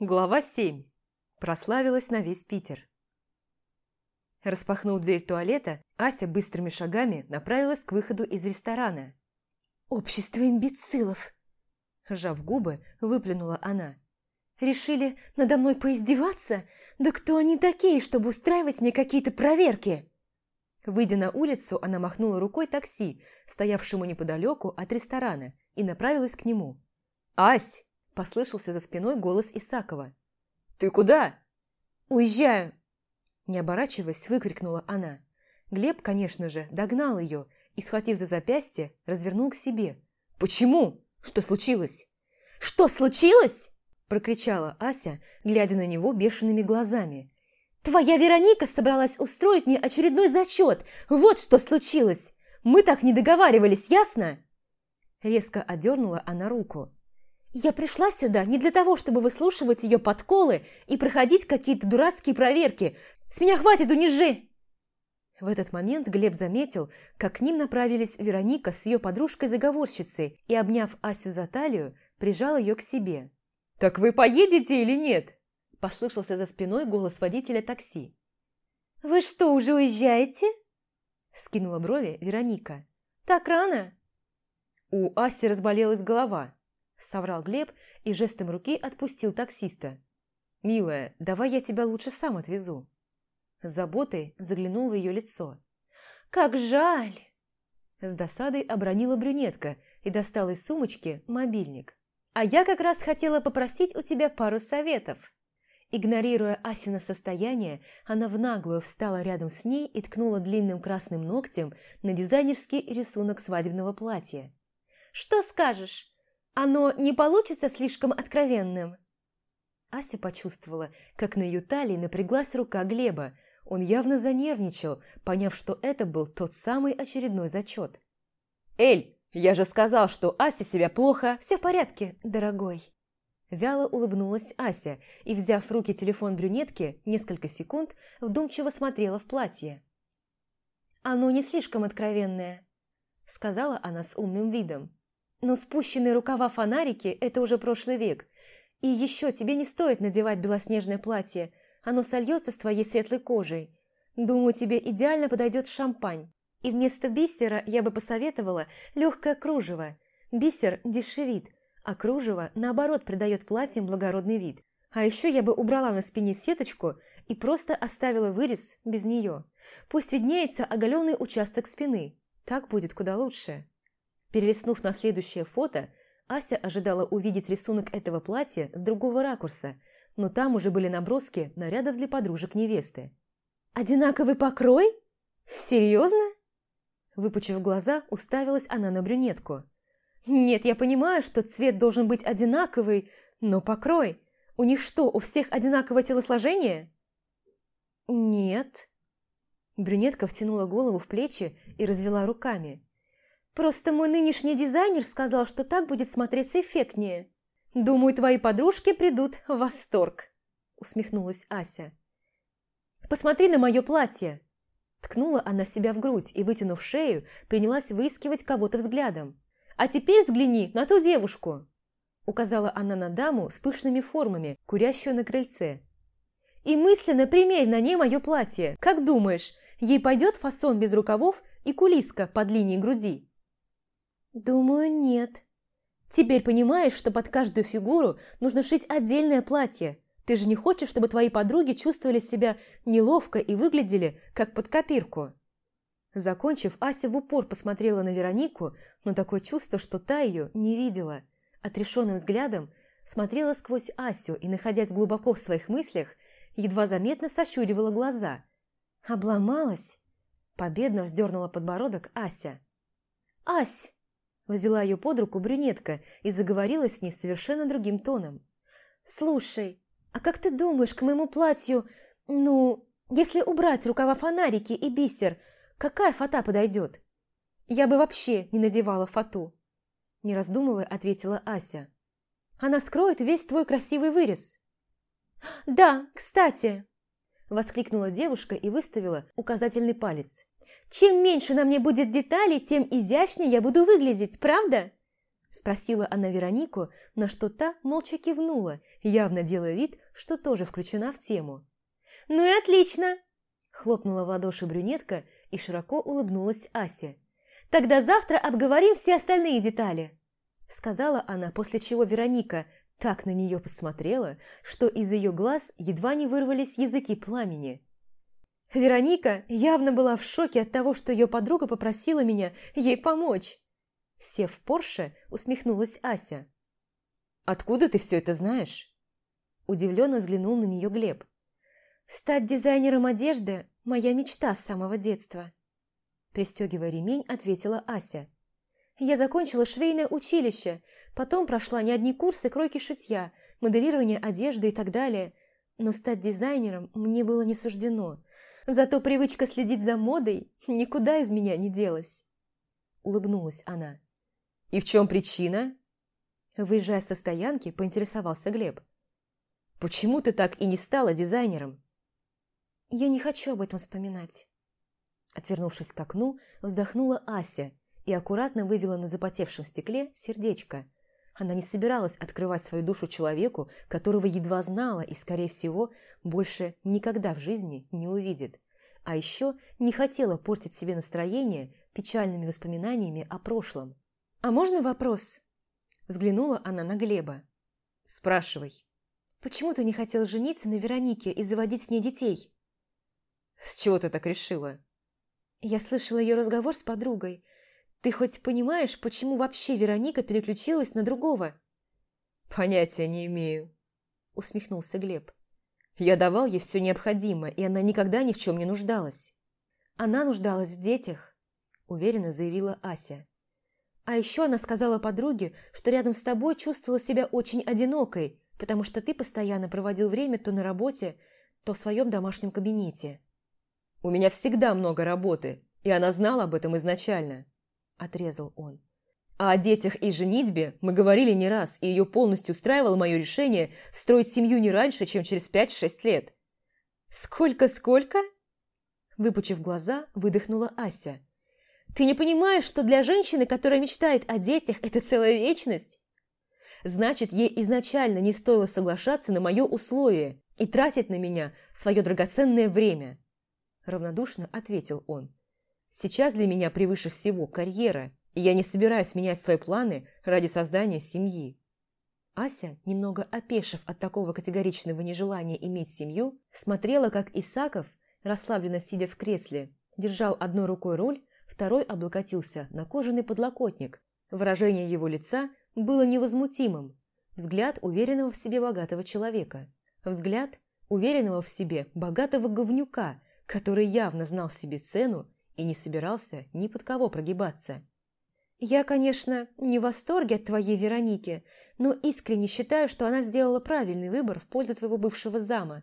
Глава 7. Прославилась на весь Питер. Распахнув дверь туалета, Ася быстрыми шагами направилась к выходу из ресторана. «Общество имбецилов!» Сжав губы, выплюнула она. «Решили надо мной поиздеваться? Да кто они такие, чтобы устраивать мне какие-то проверки?» Выйдя на улицу, она махнула рукой такси, стоявшему неподалеку от ресторана, и направилась к нему. «Ась!» – послышался за спиной голос Исакова. «Ты куда?» «Уезжаю!» Не оборачиваясь, выкрикнула она. Глеб, конечно же, догнал ее и, схватив за запястье, развернул к себе. «Почему? Что случилось?» «Что случилось?» – прокричала Ася, глядя на него бешеными глазами. «Твоя Вероника собралась устроить мне очередной зачет. Вот что случилось. Мы так не договаривались, ясно?» Резко одернула она руку. «Я пришла сюда не для того, чтобы выслушивать ее подколы и проходить какие-то дурацкие проверки. С меня хватит унижи!» В этот момент Глеб заметил, как к ним направились Вероника с ее подружкой-заговорщицей и, обняв Асю за талию, прижал ее к себе. «Так вы поедете или нет?» – послышался за спиной голос водителя такси. «Вы что, уже уезжаете?» – вскинула брови Вероника. «Так рано?» «У Аси разболелась голова», – соврал Глеб и жестом руки отпустил таксиста. «Милая, давай я тебя лучше сам отвезу». Заботой заглянул в ее лицо. «Как жаль!» С досадой обронила брюнетка и достала из сумочки мобильник. «А я как раз хотела попросить у тебя пару советов». Игнорируя Асина состояние, она в наглую встала рядом с ней и ткнула длинным красным ногтем на дизайнерский рисунок свадебного платья. «Что скажешь? Оно не получится слишком откровенным?» Ася почувствовала, как на ее талии напряглась рука Глеба. Он явно занервничал, поняв, что это был тот самый очередной зачет. «Эль, я же сказал, что Ася себя плохо...» «Все в порядке, дорогой». Вяло улыбнулась Ася и, взяв в руки телефон брюнетки, несколько секунд вдумчиво смотрела в платье. «Оно не слишком откровенное», — сказала она с умным видом. «Но спущенные рукава фонарики – это уже прошлый век. И еще тебе не стоит надевать белоснежное платье, оно сольется с твоей светлой кожей. Думаю, тебе идеально подойдет шампань. И вместо бисера я бы посоветовала легкое кружево. Бисер дешевит, а кружево, наоборот, придает платьям благородный вид. А еще я бы убрала на спине сеточку и просто оставила вырез без нее. Пусть виднеется оголенный участок спины. Так будет куда лучше. Перелистнув на следующее фото, Ася ожидала увидеть рисунок этого платья с другого ракурса, но там уже были наброски нарядов для подружек невесты. «Одинаковый покрой? Серьезно?» Выпучив глаза, уставилась она на брюнетку. «Нет, я понимаю, что цвет должен быть одинаковый, но покрой. У них что, у всех одинаковое телосложение?» «Нет». Брюнетка втянула голову в плечи и развела руками. «Просто мой нынешний дизайнер сказал, что так будет смотреться эффектнее. Думаю, твои подружки придут в восторг», усмехнулась Ася. «Посмотри на мое платье!» Ткнула она себя в грудь и, вытянув шею, принялась выискивать кого-то взглядом. «А теперь взгляни на ту девушку!» Указала она на даму с пышными формами, курящую на крыльце. «И мысленно примерь на ней мое платье. Как думаешь, ей пойдет фасон без рукавов и кулиска под линией груди?» «Думаю, нет». «Теперь понимаешь, что под каждую фигуру нужно шить отдельное платье. Ты же не хочешь, чтобы твои подруги чувствовали себя неловко и выглядели, как под копирку?» Закончив, Ася в упор посмотрела на Веронику, но такое чувство, что та ее не видела. Отрешенным взглядом смотрела сквозь Асю и, находясь глубоко в своих мыслях, едва заметно сощуривала глаза. «Обломалась?» Победно вздернула подбородок Ася. «Ась!» Взяла ее под руку брюнетка и заговорила с ней совершенно другим тоном. «Слушай, а как ты думаешь, к моему платью, ну, если убрать рукава фонарики и бисер, какая фата подойдет?» «Я бы вообще не надевала фату», – не раздумывая, ответила Ася. «Она скроет весь твой красивый вырез». «Да, кстати!» – воскликнула девушка и выставила указательный палец. Чем меньше на мне будет деталей, тем изящнее я буду выглядеть, правда?» Спросила она Веронику, на что та молча кивнула, явно делая вид, что тоже включена в тему. «Ну и отлично!» Хлопнула в ладоши брюнетка и широко улыбнулась Асе. «Тогда завтра обговорим все остальные детали!» Сказала она, после чего Вероника так на нее посмотрела, что из ее глаз едва не вырвались языки пламени. Вероника явно была в шоке от того, что ее подруга попросила меня ей помочь. Сев в Порше, усмехнулась Ася. «Откуда ты все это знаешь?» Удивленно взглянул на нее Глеб. «Стать дизайнером одежды – моя мечта с самого детства», пристегивая ремень, ответила Ася. «Я закончила швейное училище, потом прошла не одни курсы кройки шитья, моделирования одежды и так далее, но стать дизайнером мне было не суждено. Зато привычка следить за модой никуда из меня не делась». Улыбнулась она. «И в чем причина?» Выезжая со стоянки, поинтересовался Глеб. «Почему ты так и не стала дизайнером?» «Я не хочу об этом вспоминать». Отвернувшись к окну, вздохнула Ася и аккуратно вывела на запотевшем стекле сердечко. Она не собиралась открывать свою душу человеку, которого едва знала и, скорее всего, больше никогда в жизни не увидит. А еще не хотела портить себе настроение печальными воспоминаниями о прошлом. «А можно вопрос?» Взглянула она на Глеба. «Спрашивай». «Почему ты не хотел жениться на Веронике и заводить с ней детей?» «С чего ты так решила?» «Я слышала ее разговор с подругой. Ты хоть понимаешь, почему вообще Вероника переключилась на другого?» «Понятия не имею», – усмехнулся Глеб. «Я давал ей все необходимое, и она никогда ни в чем не нуждалась». «Она нуждалась в детях», – уверенно заявила Ася. А еще она сказала подруге, что рядом с тобой чувствовала себя очень одинокой, потому что ты постоянно проводил время то на работе, то в своем домашнем кабинете. «У меня всегда много работы, и она знала об этом изначально», – отрезал он. «А о детях и женитьбе мы говорили не раз, и ее полностью устраивало мое решение строить семью не раньше, чем через пять-шесть лет». «Сколько-сколько?» Выпучив глаза, выдохнула Ася. Ты не понимаешь, что для женщины, которая мечтает о детях, это целая вечность? Значит, ей изначально не стоило соглашаться на мое условие и тратить на меня свое драгоценное время. Равнодушно ответил он. Сейчас для меня превыше всего карьера, и я не собираюсь менять свои планы ради создания семьи. Ася, немного опешив от такого категоричного нежелания иметь семью, смотрела, как Исаков, расслабленно сидя в кресле, держал одной рукой руль, второй облокотился на кожаный подлокотник. Выражение его лица было невозмутимым. Взгляд уверенного в себе богатого человека. Взгляд уверенного в себе богатого говнюка, который явно знал себе цену и не собирался ни под кого прогибаться. «Я, конечно, не в восторге от твоей Вероники, но искренне считаю, что она сделала правильный выбор в пользу твоего бывшего зама.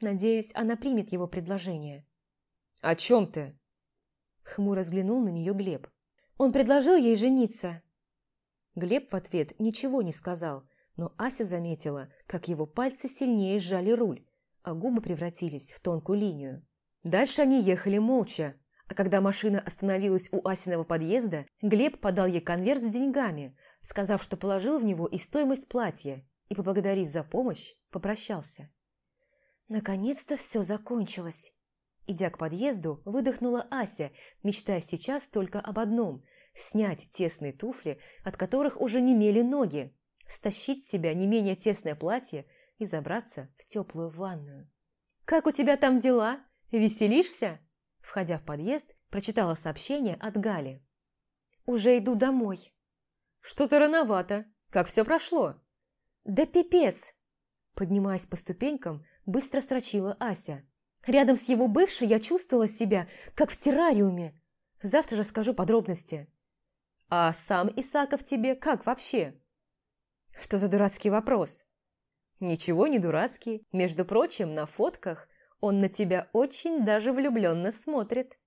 Надеюсь, она примет его предложение». «О чем ты?» Хмуро взглянул на нее Глеб. «Он предложил ей жениться». Глеб в ответ ничего не сказал, но Ася заметила, как его пальцы сильнее сжали руль, а губы превратились в тонкую линию. Дальше они ехали молча, а когда машина остановилась у Асиного подъезда, Глеб подал ей конверт с деньгами, сказав, что положил в него и стоимость платья, и, поблагодарив за помощь, попрощался. Наконец-то все закончилось. Идя к подъезду, выдохнула Ася, мечтая сейчас только об одном – снять тесные туфли, от которых уже немели ноги, стащить с себя не менее тесное платье и забраться в теплую ванную. «Как у тебя там дела? Веселишься?» Входя в подъезд, прочитала сообщение от Гали. «Уже иду домой». «Что-то рановато. Как все прошло?» «Да пипец!» Поднимаясь по ступенькам, быстро строчила Ася. Рядом с его бывшей я чувствовала себя, как в террариуме. Завтра расскажу подробности. А сам Исаков тебе как вообще? Что за дурацкий вопрос? Ничего не дурацкий. Между прочим, на фотках он на тебя очень даже влюбленно смотрит.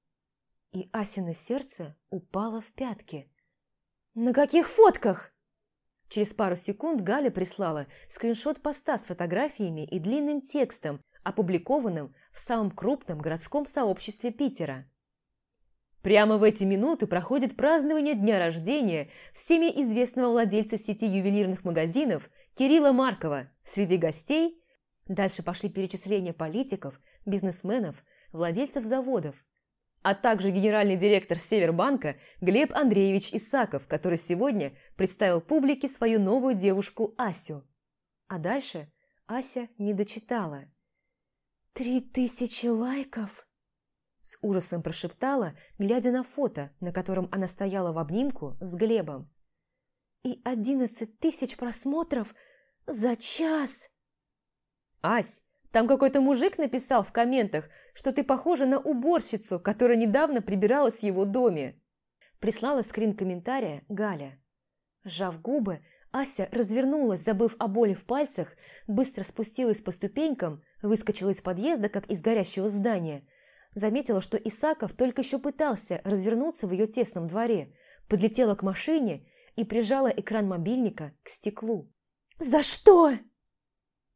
И Асина сердце упало в пятки. «На каких фотках?» Через пару секунд Галя прислала скриншот поста с фотографиями и длинным текстом, опубликованным в самом крупном городском сообществе Питера. Прямо в эти минуты проходит празднование дня рождения всеми известного владельца сети ювелирных магазинов Кирилла Маркова. Среди гостей дальше пошли перечисления политиков, бизнесменов, владельцев заводов, а также генеральный директор Севербанка Глеб Андреевич Исаков, который сегодня представил публике свою новую девушку Асю. А дальше Ася не дочитала. «Три тысячи лайков?» С ужасом прошептала, глядя на фото, на котором она стояла в обнимку с Глебом. «И одиннадцать тысяч просмотров за час!» «Ась, там какой-то мужик написал в комментах, что ты похожа на уборщицу, которая недавно прибиралась в его доме!» Прислала скрин комментария Галя. Сжав губы, Ася развернулась, забыв о боли в пальцах, быстро спустилась по ступенькам, выскочила из подъезда, как из горящего здания – Заметила, что Исаков только еще пытался развернуться в ее тесном дворе, подлетела к машине и прижала экран мобильника к стеклу. «За что?»